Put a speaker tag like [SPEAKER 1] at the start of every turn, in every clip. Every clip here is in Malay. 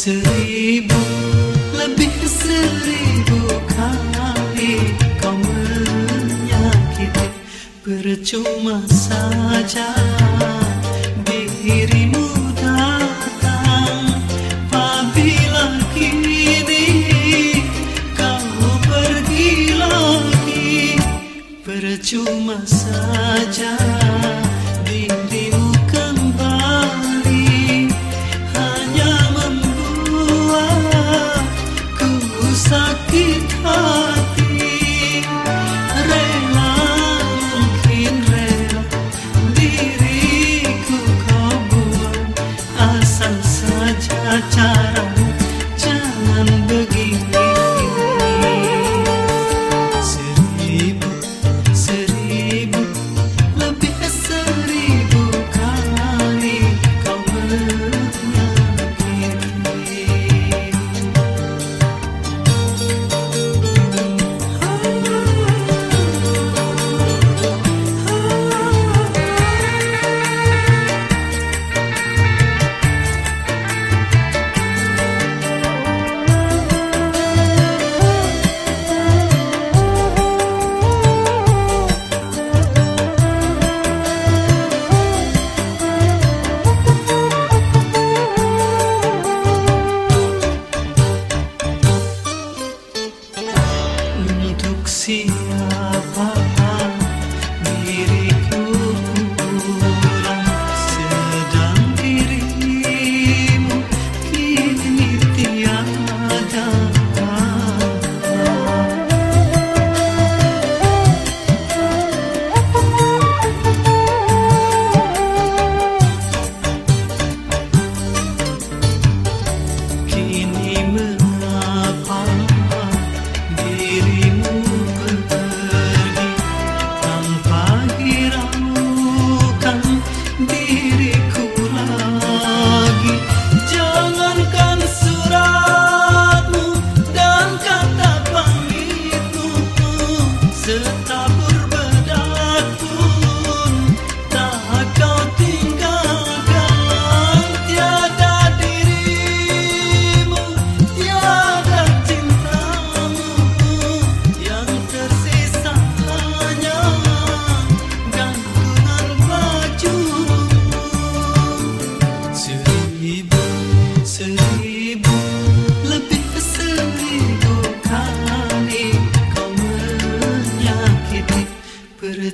[SPEAKER 1] seribu lebih seribu kali kau menyakiti percuma saja. Sakit hati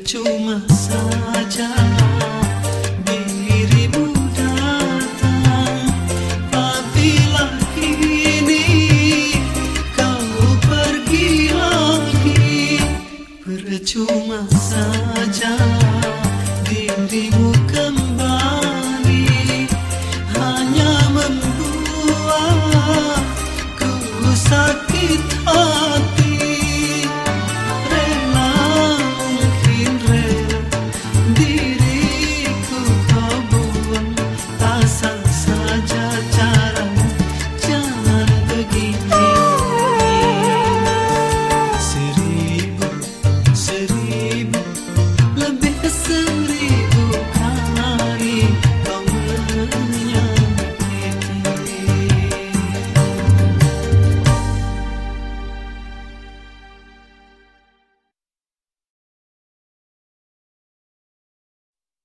[SPEAKER 1] cuma saja dirimu datang. Patilah ini kau pergi lagi. Percuma saja dirimu kembali. Hanya membuatku sakit